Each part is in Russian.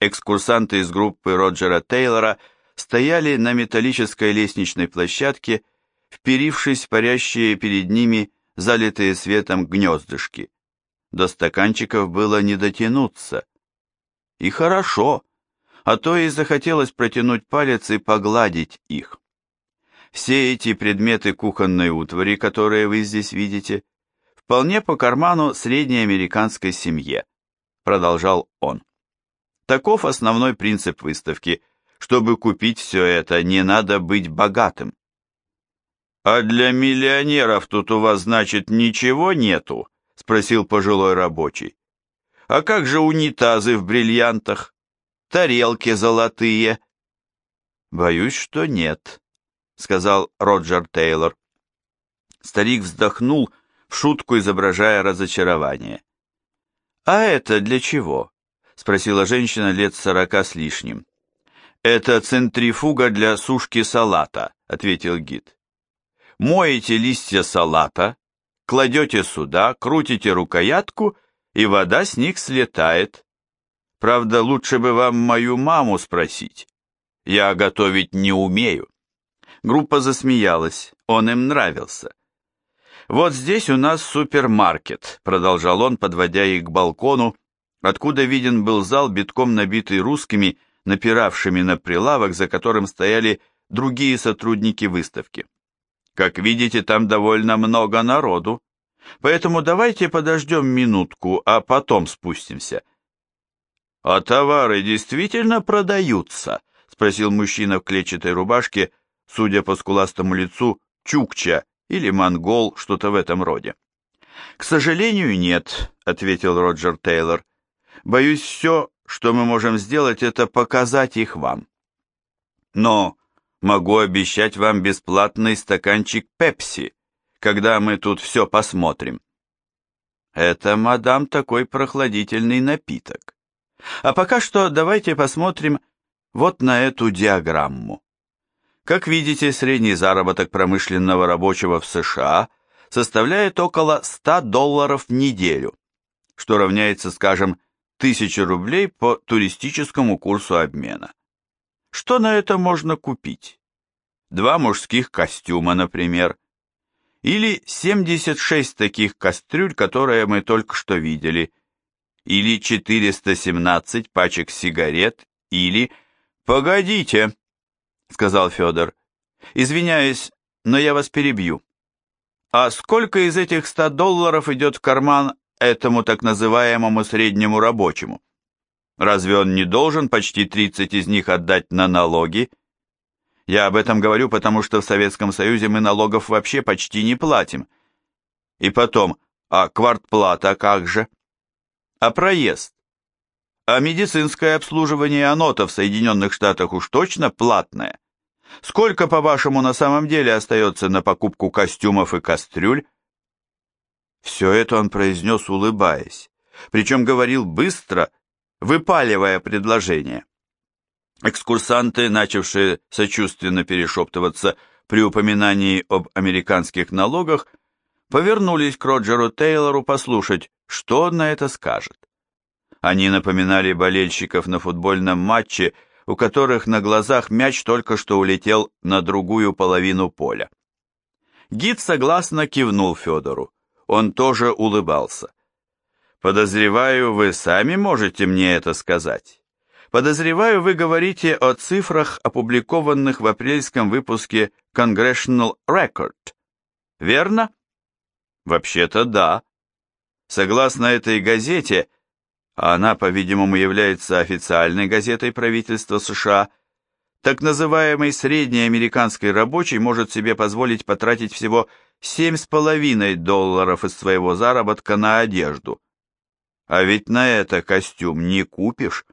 экскурсанты из группы Роджера Тейлора стояли на металлической лестничной площадке, вперившись парящие перед ними залитые светом гнездышки. До стаканчиков было не дотянуться. И хорошо, а то и захотелось протянуть палец и погладить их. Все эти предметы кухонной утвари, которые вы здесь видите, вполне по карману средней американской семье, продолжал он. Таков основной принцип выставки. Чтобы купить все это, не надо быть богатым. «А для миллионеров тут у вас, значит, ничего нету?» — спросил пожилой рабочий. «А как же унитазы в бриллиантах? Тарелки золотые?» «Боюсь, что нет», — сказал Роджер Тейлор. Старик вздохнул, в шутку изображая разочарование. «А это для чего?» — спросила женщина лет сорока с лишним. «Это центрифуга для сушки салата», — ответил гид. «Моете листья салата, кладете сюда, крутите рукоятку, и вода с них слетает. Правда, лучше бы вам мою маму спросить. Я готовить не умею». Группа засмеялась, он им нравился. «Вот здесь у нас супермаркет», — продолжал он, подводя их к балкону, откуда виден был зал, битком набитый русскими, напиравшими на прилавок, за которым стояли другие сотрудники выставки. Как видите, там довольно много народу, поэтому давайте подождем минутку, а потом спустимся. «А товары действительно продаются?» — спросил мужчина в клетчатой рубашке, судя по скуластому лицу, чукча или монгол, что-то в этом роде. «К сожалению, нет», — ответил Роджер Тейлор. «Боюсь, все, что мы можем сделать, это показать их вам. Но могу обещать вам бесплатный стаканчик пепси, когда мы тут все посмотрим. Это, мадам, такой прохладительный напиток. А пока что давайте посмотрим вот на эту диаграмму. Как видите, средний заработок промышленного рабочего в США составляет около 100 долларов в неделю, что равняется, скажем, тысячи рублей по туристическому курсу обмена. Что на это можно купить? Два мужских костюма, например. Или 76 таких кастрюль, которые мы только что видели. Или 417 пачек сигарет. Или... Погодите, сказал Федор. Извиняюсь, но я вас перебью. А сколько из этих 100 долларов идет в карман этому так называемому среднему рабочему? Разве он не должен почти 30 из них отдать на налоги? Я об этом говорю, потому что в Советском Союзе мы налогов вообще почти не платим. И потом, а квартплата как же? А проезд? А медицинское обслуживание оно-то в Соединенных Штатах уж точно платное. Сколько, по-вашему, на самом деле остается на покупку костюмов и кастрюль? Все это он произнес, улыбаясь, причем говорил быстро, выпаливая предложение. Экскурсанты, начавшие сочувственно перешептываться при упоминании об американских налогах, повернулись к Роджеру Тейлору послушать, что он на это скажет. Они напоминали болельщиков на футбольном матче, у которых на глазах мяч только что улетел на другую половину поля. Гид согласно кивнул Федору он тоже улыбался. «Подозреваю, вы сами можете мне это сказать. Подозреваю, вы говорите о цифрах, опубликованных в апрельском выпуске Congressional Record. Верно?» «Вообще-то да. Согласно этой газете, а она, по-видимому, является официальной газетой правительства США, так называемый средний американский рабочий может себе позволить потратить всего семь с половиной долларов из своего заработка на одежду. А ведь на это костюм не купишь.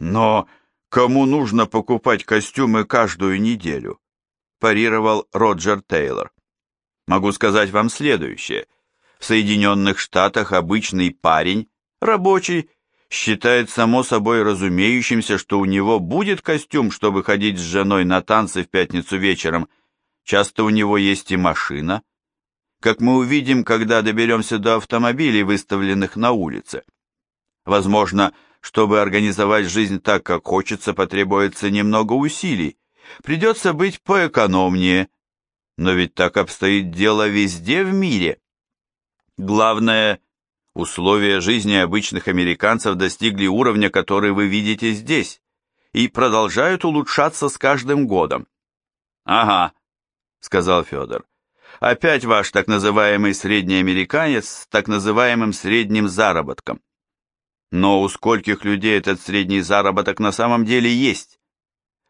Но кому нужно покупать костюмы каждую неделю? парировал Роджер Тейлор. Могу сказать вам следующее. В Соединенных Штатах обычный парень, рабочий, считает само собой разумеющимся, что у него будет костюм, чтобы ходить с женой на танцы в пятницу вечером – Часто у него есть и машина, как мы увидим, когда доберемся до автомобилей, выставленных на улице. Возможно, чтобы организовать жизнь так, как хочется, потребуется немного усилий. Придется быть поэкономнее. Но ведь так обстоит дело везде в мире. Главное, условия жизни обычных американцев достигли уровня, который вы видите здесь, и продолжают улучшаться с каждым годом. «Ага», — сказал Федор. «Опять ваш так называемый средний американец с так называемым средним заработком. Но у скольких людей этот средний заработок на самом деле есть?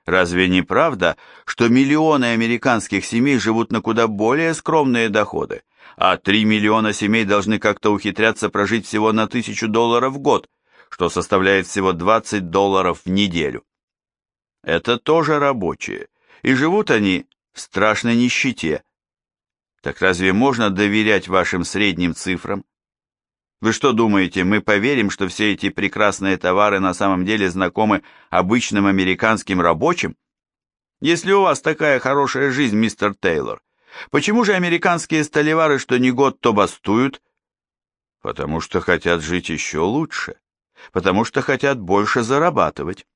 Разве не правда, что миллионы американских семей живут на куда более скромные доходы, а 3 миллиона семей должны как-то ухитряться прожить всего на тысячу долларов в год, что составляет всего 20 долларов в неделю? Это тоже рабочие, и живут они в страшной нищете. Так разве можно доверять вашим средним цифрам? Вы что думаете, мы поверим, что все эти прекрасные товары на самом деле знакомы обычным американским рабочим? Если у вас такая хорошая жизнь, мистер Тейлор, почему же американские столевары что ни год, то бастуют? Потому что хотят жить еще лучше, потому что хотят больше зарабатывать.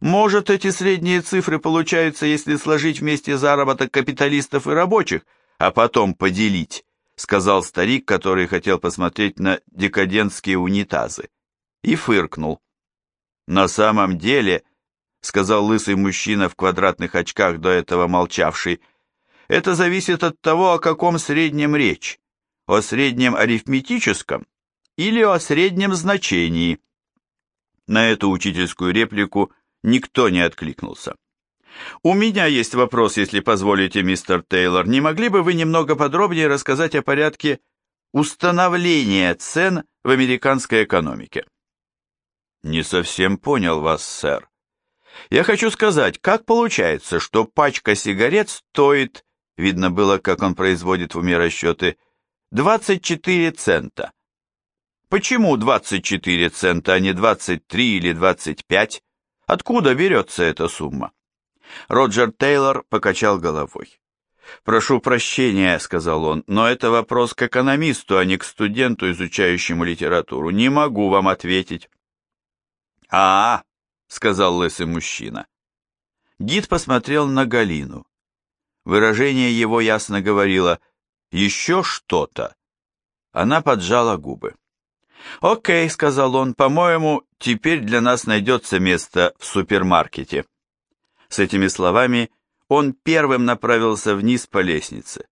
Может, эти средние цифры получаются, если сложить вместе заработок капиталистов и рабочих, а потом поделить сказал старик, который хотел посмотреть на декадентские унитазы, и фыркнул. На самом деле, сказал лысый мужчина в квадратных очках, до этого молчавший, это зависит от того, о каком среднем речь, о среднем арифметическом или о среднем значении. На эту учительскую реплику никто не откликнулся. «У меня есть вопрос, если позволите, мистер Тейлор. Не могли бы вы немного подробнее рассказать о порядке установления цен в американской экономике?» «Не совсем понял вас, сэр. Я хочу сказать, как получается, что пачка сигарет стоит, видно было, как он производит в уме расчеты, 24 цента. Почему 24 цента, а не 23 или 25? Откуда берется эта сумма? Роджер Тейлор покачал головой. «Прошу прощения», — сказал он, — «но это вопрос к экономисту, а не к студенту, изучающему литературу. Не могу вам ответить». «А, -а — сказал лысый мужчина. Гид посмотрел на Галину. Выражение его ясно говорило «еще что-то». Она поджала губы. «Окей», — сказал он, — «по-моему, теперь для нас найдется место в супермаркете». С этими словами он первым направился вниз по лестнице.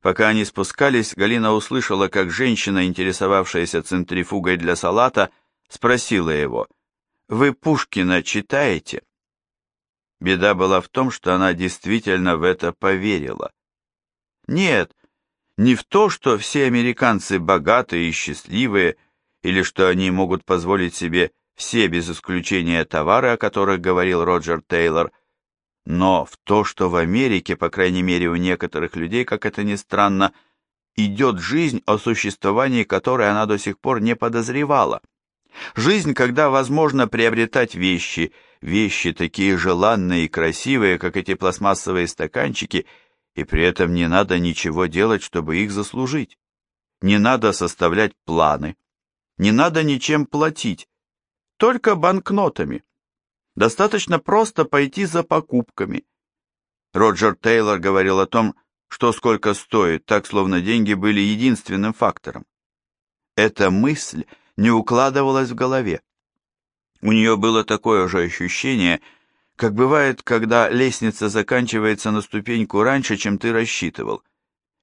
Пока они спускались, Галина услышала, как женщина, интересовавшаяся центрифугой для салата, спросила его, «Вы Пушкина читаете?» Беда была в том, что она действительно в это поверила. Нет, не в то, что все американцы богатые и счастливые, или что они могут позволить себе все без исключения товары, о которых говорил Роджер Тейлор – но в то, что в Америке, по крайней мере у некоторых людей, как это ни странно, идет жизнь, о существовании которой она до сих пор не подозревала. Жизнь, когда возможно приобретать вещи, вещи такие желанные и красивые, как эти пластмассовые стаканчики, и при этом не надо ничего делать, чтобы их заслужить. Не надо составлять планы, не надо ничем платить, только банкнотами. Достаточно просто пойти за покупками. Роджер Тейлор говорил о том, что сколько стоит, так словно деньги были единственным фактором. Эта мысль не укладывалась в голове. У нее было такое же ощущение, как бывает, когда лестница заканчивается на ступеньку раньше, чем ты рассчитывал,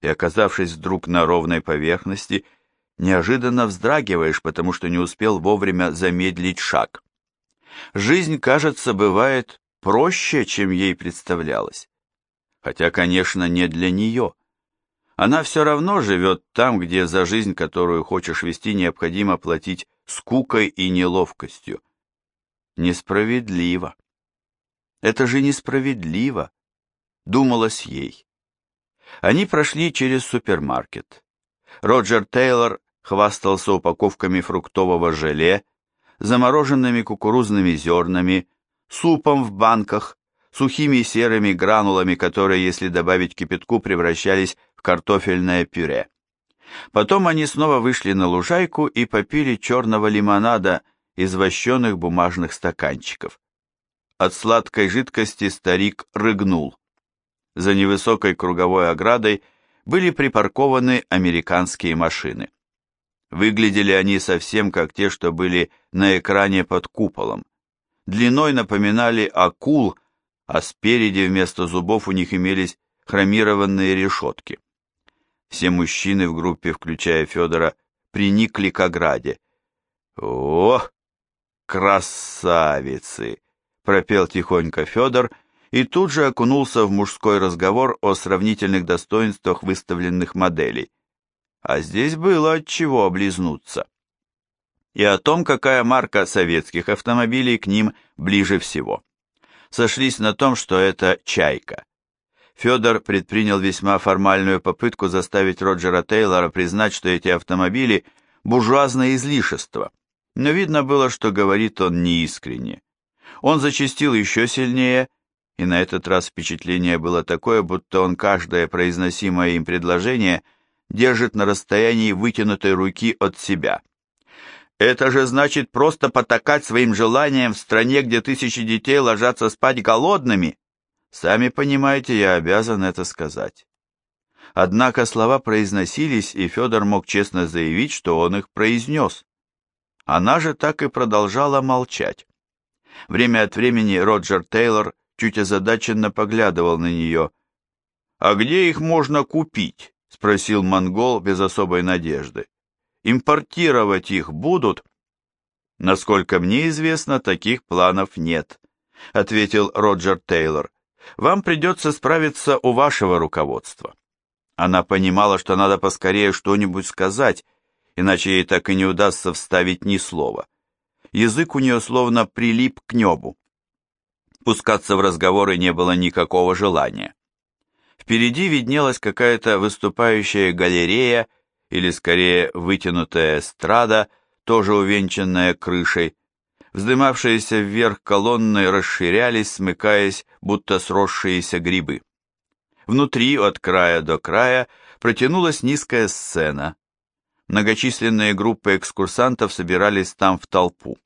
и, оказавшись вдруг на ровной поверхности, неожиданно вздрагиваешь, потому что не успел вовремя замедлить шаг. Жизнь, кажется, бывает проще, чем ей представлялось. Хотя, конечно, не для нее. Она все равно живет там, где за жизнь, которую хочешь вести, необходимо платить скукой и неловкостью. Несправедливо. Это же несправедливо, думалось ей. Они прошли через супермаркет. Роджер Тейлор хвастался упаковками фруктового желе, замороженными кукурузными зернами, супом в банках, сухими серыми гранулами, которые, если добавить кипятку, превращались в картофельное пюре. Потом они снова вышли на лужайку и попили черного лимонада из вощеных бумажных стаканчиков. От сладкой жидкости старик рыгнул. За невысокой круговой оградой были припаркованы американские машины. Выглядели они совсем как те, что были на экране под куполом. Длиной напоминали акул, а спереди вместо зубов у них имелись хромированные решетки. Все мужчины в группе, включая Федора, приникли к ограде. «О, красавицы!» — пропел тихонько Федор и тут же окунулся в мужской разговор о сравнительных достоинствах выставленных моделей. А здесь было от чего облизнуться. И о том, какая марка советских автомобилей к ним ближе всего. Сошлись на том, что это «Чайка». Федор предпринял весьма формальную попытку заставить Роджера Тейлора признать, что эти автомобили – буржуазное излишество, но видно было, что говорит он неискренне. Он зачастил еще сильнее, и на этот раз впечатление было такое, будто он каждое произносимое им предложение держит на расстоянии вытянутой руки от себя. Это же значит просто потакать своим желаниям в стране, где тысячи детей ложатся спать голодными. Сами понимаете, я обязан это сказать. Однако слова произносились, и Федор мог честно заявить, что он их произнес. Она же так и продолжала молчать. Время от времени Роджер Тейлор чуть озадаченно поглядывал на нее. «А где их можно купить?» — спросил монгол без особой надежды. «Импортировать их будут?» «Насколько мне известно, таких планов нет», — ответил Роджер Тейлор вам придется справиться у вашего руководства. Она понимала, что надо поскорее что-нибудь сказать, иначе ей так и не удастся вставить ни слова. Язык у нее словно прилип к небу. Пускаться в разговоры не было никакого желания. Впереди виднелась какая-то выступающая галерея, или скорее вытянутая эстрада, тоже увенчанная крышей, Вздымавшиеся вверх колонны расширялись, смыкаясь, будто сросшиеся грибы. Внутри, от края до края, протянулась низкая сцена. Многочисленные группы экскурсантов собирались там в толпу.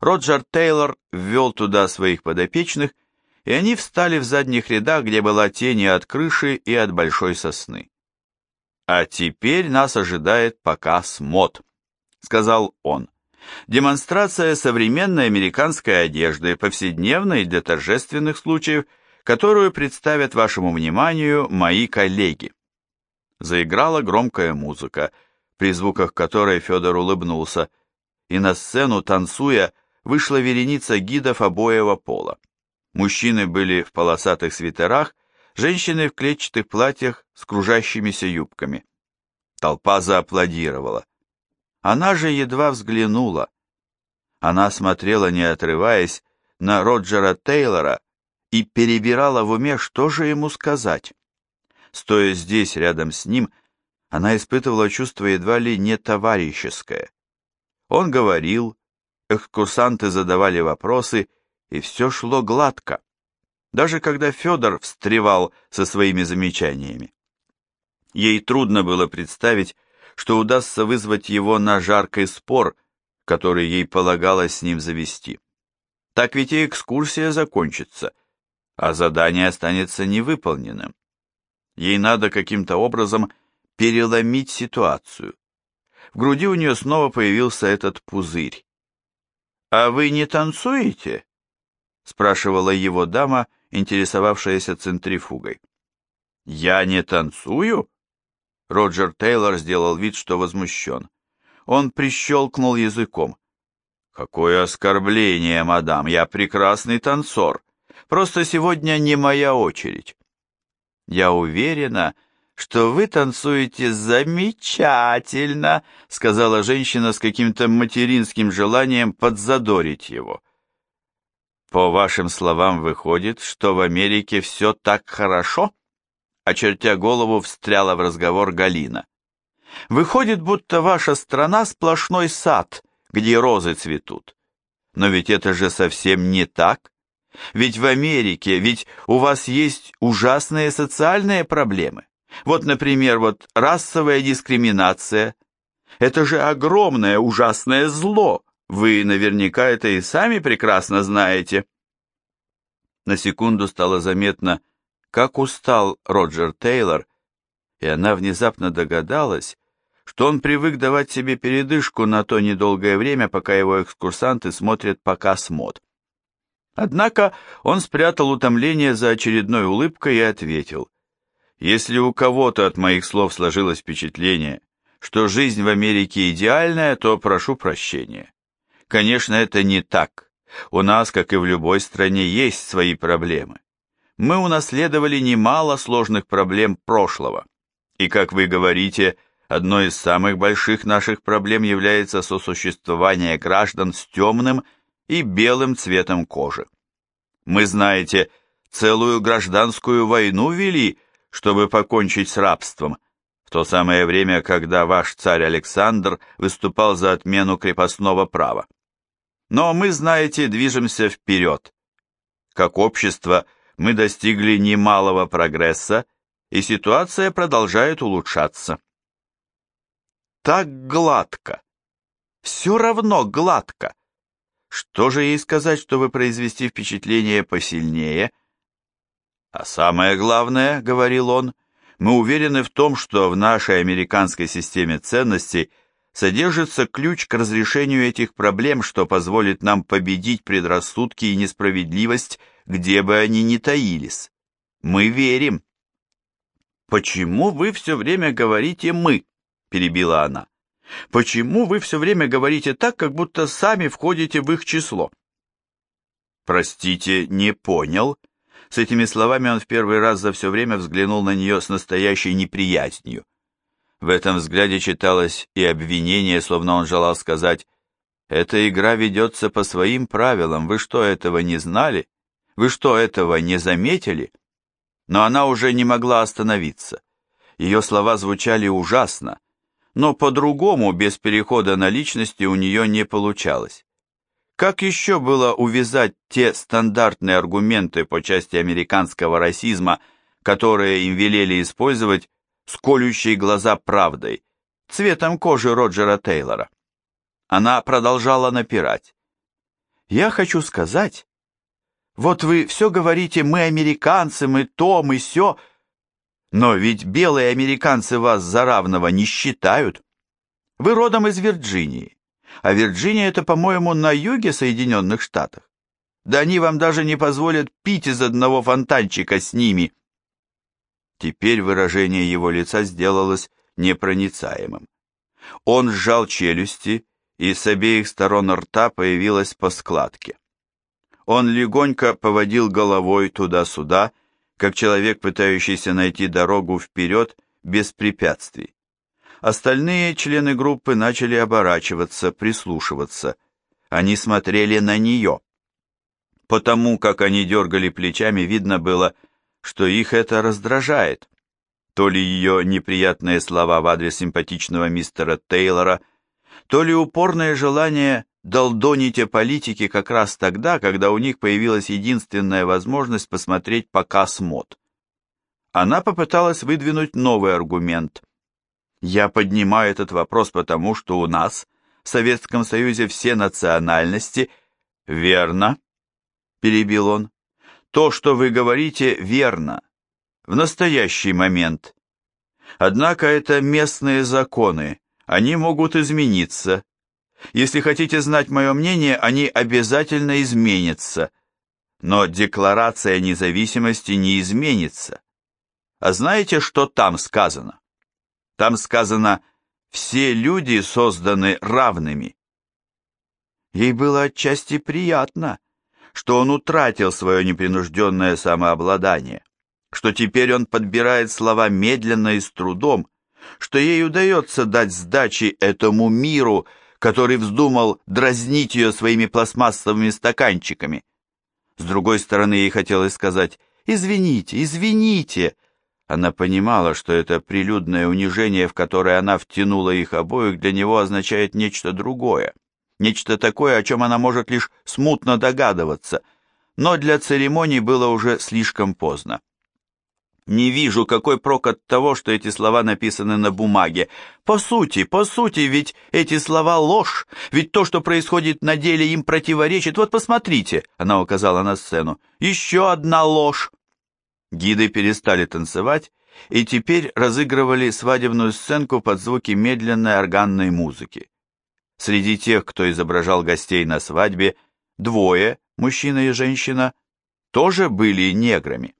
Роджер Тейлор ввел туда своих подопечных, и они встали в задних рядах, где была тень от крыши, и от большой сосны. «А теперь нас ожидает показ мод», — сказал он. Демонстрация современной американской одежды, повседневной для торжественных случаев, которую представят вашему вниманию мои коллеги. Заиграла громкая музыка, при звуках которой Федор улыбнулся, и на сцену, танцуя, вышла вереница гидов обоего пола. Мужчины были в полосатых свитерах, женщины в клетчатых платьях с кружащимися юбками. Толпа зааплодировала. Она же едва взглянула. Она смотрела, не отрываясь, на Роджера Тейлора и перебирала в уме, что же ему сказать. Стоя здесь, рядом с ним, она испытывала чувство едва ли не товарищеское. Он говорил, экскурсанты задавали вопросы, и все шло гладко, даже когда Федор встревал со своими замечаниями. Ей трудно было представить, что удастся вызвать его на жаркий спор, который ей полагалось с ним завести. Так ведь и экскурсия закончится, а задание останется невыполненным. Ей надо каким-то образом переломить ситуацию. В груди у нее снова появился этот пузырь. «А вы не танцуете?» — спрашивала его дама, интересовавшаяся центрифугой. «Я не танцую?» Роджер Тейлор сделал вид, что возмущен. Он прищелкнул языком. «Какое оскорбление, мадам! Я прекрасный танцор. Просто сегодня не моя очередь». «Я уверена, что вы танцуете замечательно», сказала женщина с каким-то материнским желанием подзадорить его. «По вашим словам, выходит, что в Америке все так хорошо?» очертя голову, встряла в разговор Галина. «Выходит, будто ваша страна сплошной сад, где розы цветут. Но ведь это же совсем не так. Ведь в Америке, ведь у вас есть ужасные социальные проблемы. Вот, например, вот расовая дискриминация. Это же огромное ужасное зло, Вы наверняка это и сами прекрасно знаете. На секунду стало заметно, как устал Роджер Тейлор, и она внезапно догадалась, что он привык давать себе передышку на то недолгое время, пока его экскурсанты смотрят показ мод. Однако он спрятал утомление за очередной улыбкой и ответил, «Если у кого-то от моих слов сложилось впечатление, что жизнь в Америке идеальная, то прошу прощения. Конечно, это не так. У нас, как и в любой стране, есть свои проблемы. Мы унаследовали немало сложных проблем прошлого. И, как вы говорите, одной из самых больших наших проблем является сосуществование граждан с темным и белым цветом кожи. Мы, знаете, целую гражданскую войну вели, чтобы покончить с рабством, в то самое время, когда ваш царь Александр выступал за отмену крепостного права. Но мы, знаете, движемся вперед. Как общество мы достигли немалого прогресса, и ситуация продолжает улучшаться. Так гладко. Все равно гладко. Что же ей сказать, чтобы произвести впечатление посильнее? А самое главное, говорил он, мы уверены в том, что в нашей американской системе ценностей содержится ключ к разрешению этих проблем, что позволит нам победить предрассудки и несправедливость, где бы они ни таились. Мы верим. «Почему вы все время говорите «мы»?» – перебила она. Почему вы все время говорите так, как будто сами входите в их число? Простите, не понял. С этими словами он в первый раз за все время взглянул на нее с настоящей неприязнью. В этом взгляде читалось и обвинение, словно он желал сказать, «Эта игра ведется по своим правилам, вы что, этого не знали? Вы что, этого не заметили?» Но она уже не могла остановиться. Ее слова звучали ужасно, но по-другому, без перехода на личности, у нее не получалось. Как еще было увязать те стандартные аргументы по части американского расизма, которые им велели использовать с колющей глаза правдой, цветом кожи Роджера Тейлора? Она продолжала напирать. «Я хочу сказать, вот вы все говорите, мы американцы, мы то, мы сё, но ведь белые американцы вас за равного не считают. Вы родом из Вирджинии, а Вирджиния это, по-моему, на юге Соединенных Штатов. Да они вам даже не позволят пить из одного фонтанчика с ними. Теперь выражение его лица сделалось непроницаемым. Он сжал челюсти, и с обеих сторон рта появилась по складке. Он легонько поводил головой туда-сюда, как человек, пытающийся найти дорогу вперед без препятствий. Остальные члены группы начали оборачиваться, прислушиваться. Они смотрели на нее. Потому как они дергали плечами, видно было, что их это раздражает. То ли ее неприятные слова в адрес симпатичного мистера Тейлора, то ли упорное желание долдонить о политике как раз тогда, когда у них появилась единственная возможность посмотреть показ мод. Она попыталась выдвинуть новый аргумент. Я поднимаю этот вопрос потому, что у нас, в Советском Союзе, все национальности... Верно, перебил он. То, что вы говорите, верно. В настоящий момент. Однако это местные законы, они могут измениться, если хотите знать мое мнение, они обязательно изменятся. Но Декларация независимости не изменится. А знаете, что там сказано? Там сказано «все люди созданы равными». Ей было отчасти приятно, что он утратил свое непринужденное самообладание, что теперь он подбирает слова медленно и с трудом, что ей удается дать сдачи этому миру, который вздумал дразнить ее своими пластмассовыми стаканчиками. С другой стороны, ей хотелось сказать «Извините, извините!» Она понимала, что это прилюдное унижение, в которое она втянула их обоих, для него означает нечто другое. Нечто такое, о чем она может лишь смутно догадываться. Но для церемонии было уже слишком поздно. Не вижу, какой прок от того, что эти слова написаны на бумаге. По сути, по сути, ведь эти слова ложь, ведь то, что происходит на деле, им противоречит. Вот посмотрите, она указала на сцену, еще одна ложь. Гиды перестали танцевать и теперь разыгрывали свадебную сценку под звуки медленной органной музыки. Среди тех, кто изображал гостей на свадьбе, двое, мужчина и женщина, тоже были неграми.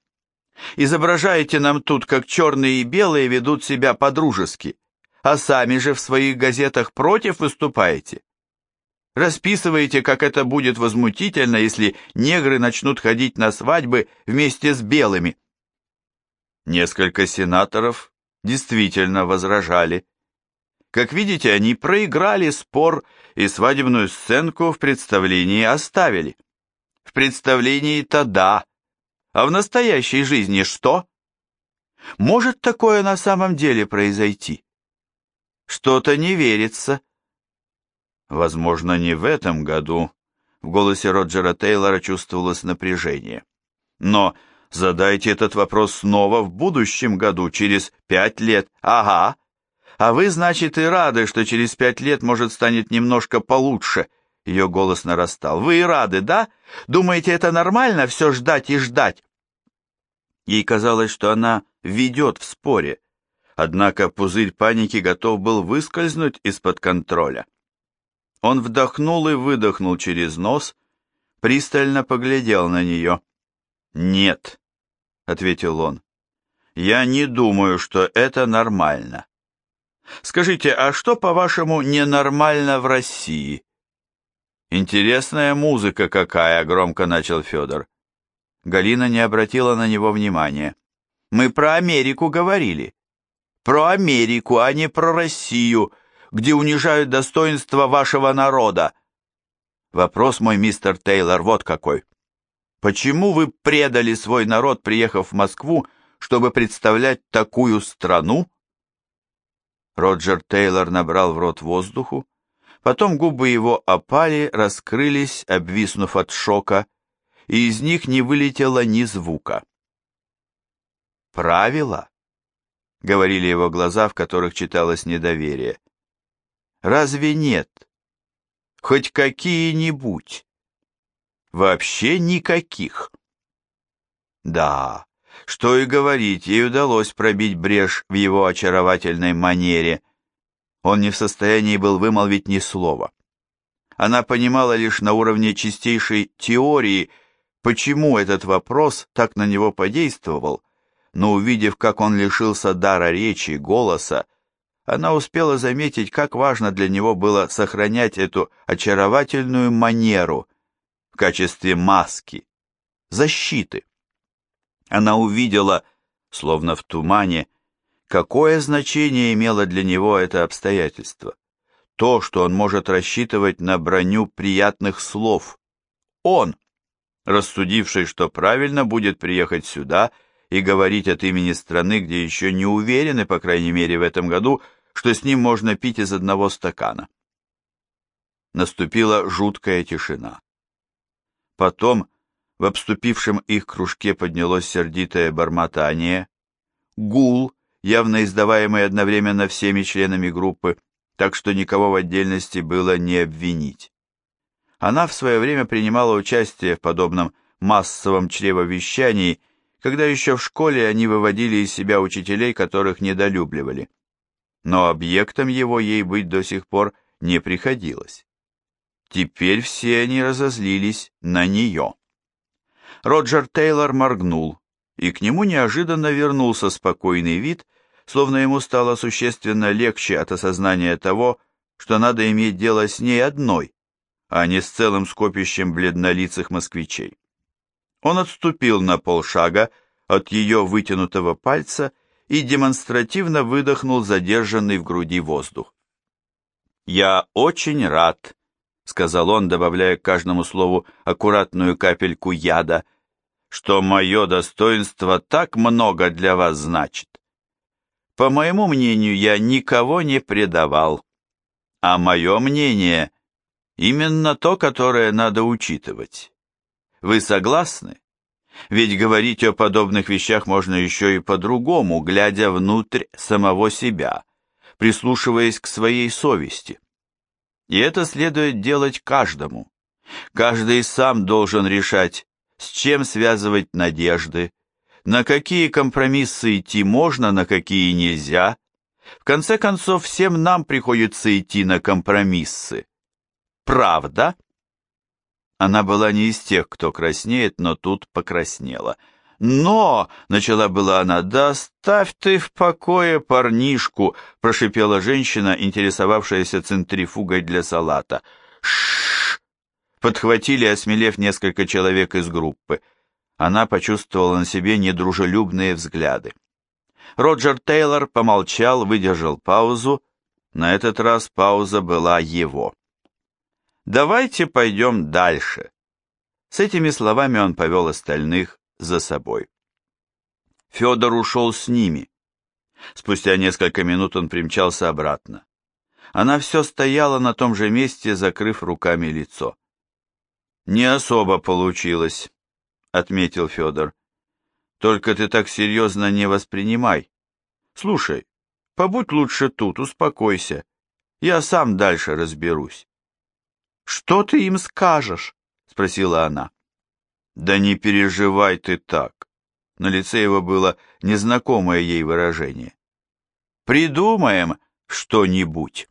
Изображаете нам тут, как черные и белые ведут себя по-дружески, а сами же в своих газетах против выступаете. Расписываете, как это будет возмутительно, если негры начнут ходить на свадьбы вместе с белыми. Несколько сенаторов действительно возражали. Как видите, они проиграли спор и свадебную сценку в представлении оставили. В представлении-то да, а в настоящей жизни что? Может такое на самом деле произойти? Что-то не верится. Возможно, не в этом году. В голосе Роджера Тейлора чувствовалось напряжение. Но задайте этот вопрос снова в будущем году, через пять лет. Ага. А вы, значит, и рады, что через пять лет, может, станет немножко получше. Ее голос нарастал. Вы и рады, да? Думаете, это нормально, все ждать и ждать? Ей казалось, что она ведет в споре, однако пузырь паники готов был выскользнуть из-под контроля. Он вдохнул и выдохнул через нос, пристально поглядел на нее. «Нет», — ответил он, — «я не думаю, что это нормально. Скажите, а что, по-вашему, ненормально в России?» «Интересная музыка какая!» — громко начал Федор. Галина не обратила на него внимания. «Мы про Америку говорили. Про Америку, а не про Россию, где унижают достоинство вашего народа. Вопрос мой, мистер Тейлор, вот какой. Почему вы предали свой народ, приехав в Москву, чтобы представлять такую страну?» Роджер Тейлор набрал в рот воздуху, потом губы его опали, раскрылись, обвиснув от шока, и из них не вылетело ни звука. «Правила?» — говорили его глаза, в которых читалось недоверие. «Разве нет? Хоть какие-нибудь? Вообще никаких?» «Да, что и говорить, ей удалось пробить брешь в его очаровательной манере. Он не в состоянии был вымолвить ни слова. Она понимала лишь на уровне чистейшей теории, почему этот вопрос так на него подействовал, но увидев, как он лишился дара речи, голоса, она успела заметить, как важно для него было сохранять эту очаровательную манеру в качестве маски, защиты. Она увидела, словно в тумане, какое значение имело для него это обстоятельство. То, что он может рассчитывать на броню приятных слов. Он, рассудивший, что правильно будет приехать сюда и говорить от имени страны, где еще не уверены, по крайней мере в этом году, что с ним можно пить из одного стакана. Наступила жуткая тишина. Потом в обступившем их кружке поднялось сердитое бормотание, гул, явно издаваемый одновременно всеми членами группы, так что никого в отдельности было не обвинить. Она в свое время принимала участие в подобном массовом чревовещании, когда еще в школе они выводили из себя учителей, которых недолюбливали. Но объектом его ей быть до сих пор не приходилось. Теперь все они разозлились на нее. Роджер Тейлор моргнул, и к нему неожиданно вернулся спокойный вид, словно ему стало существенно легче от осознания того, что надо иметь дело с ней одной, а не с целым скопищем бледнолицых москвичей. Он отступил на полшага от ее вытянутого пальца и демонстративно выдохнул задержанный в груди воздух. «Я очень рад», — сказал он, добавляя к каждому слову аккуратную капельку яда, «что мое достоинство так много для вас значит. По моему мнению, я никого не предавал, а мое мнение Именно то, которое надо учитывать. Вы согласны? Ведь говорить о подобных вещах можно еще и по-другому, глядя внутрь самого себя, прислушиваясь к своей совести. И это следует делать каждому. Каждый сам должен решать, с чем связывать надежды, на какие компромиссы идти можно, на какие нельзя. В конце концов, всем нам приходится идти на компромиссы. Правда? Она была не из тех, кто краснеет, но тут покраснела. «Но!» — начала была она. «Да ставь ты в покое парнишку!» — прошипела женщина, интересовавшаяся центрифугой для салата. «Ш-ш-ш!» Подхватили, осмелев несколько человек из группы. Она почувствовала на себе недружелюбные взгляды. Роджер Тейлор помолчал, выдержал паузу. На этот раз пауза была его. Давайте пойдем дальше. С этими словами он повел остальных за собой. Федор ушел с ними. Спустя несколько минут он примчался обратно. Она все стояла на том же месте, закрыв руками лицо. «Не особо получилось», — отметил Федор. «Только ты так серьезно не воспринимай. Слушай, побудь лучше тут, успокойся. Я сам дальше разберусь». «Что ты им скажешь?» — спросила она. «Да не переживай ты так». На лице его было незнакомое ей выражение. «Придумаем что-нибудь».